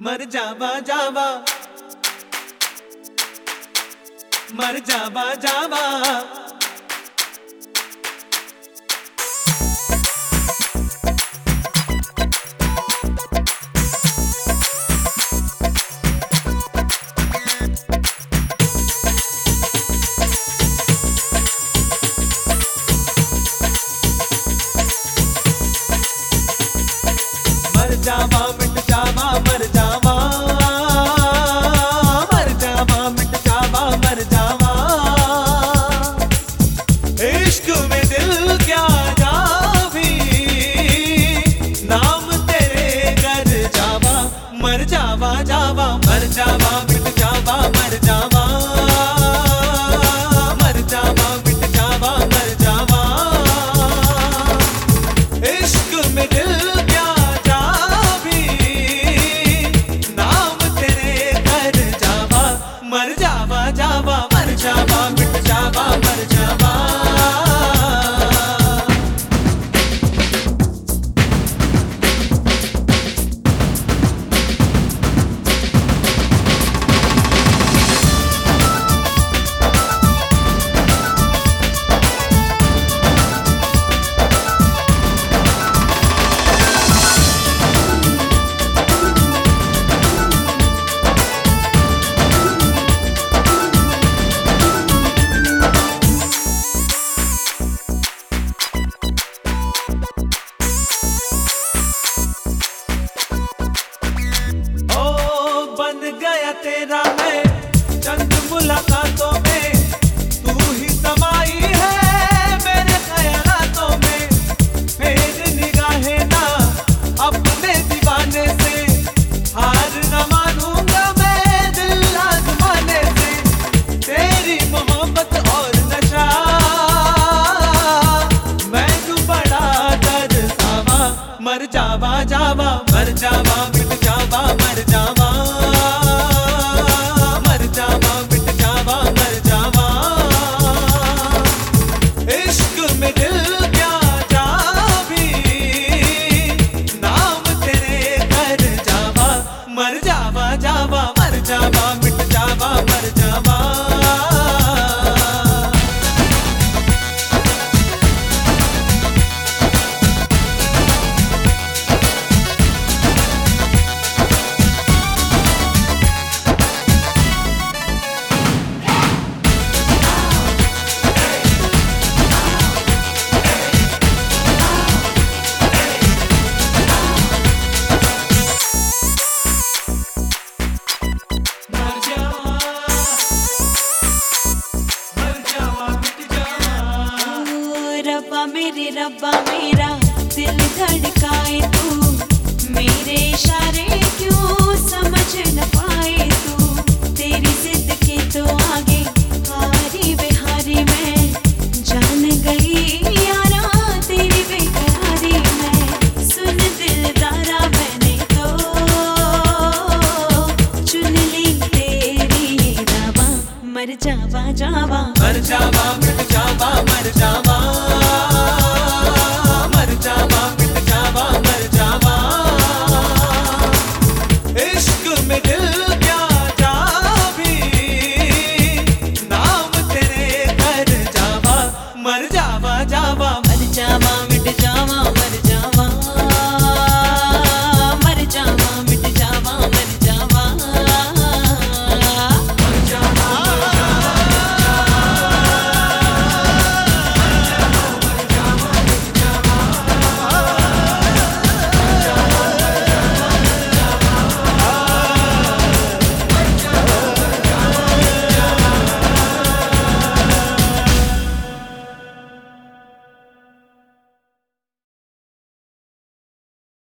मर जावा जावा। मर जावा जावा। जावा मिट जावा, मर जावा। मर जावा मिट जावा, मर जावा। इश्क में दिल क्या जावी नाम तेरे कर जावा, मर जावा जावा, मर जावा मिट मेरे रब्बा, मेरा दिल धड़काए तू। मेरे इशारे क्यों समझ न पाए तू? तेरी जिद के तो आगे हारी बिहारी मैं। जान गई यारा, तेरी मैं। सुन मैंने तो। चुन ली तेरी मर जावा जावा। मर जावा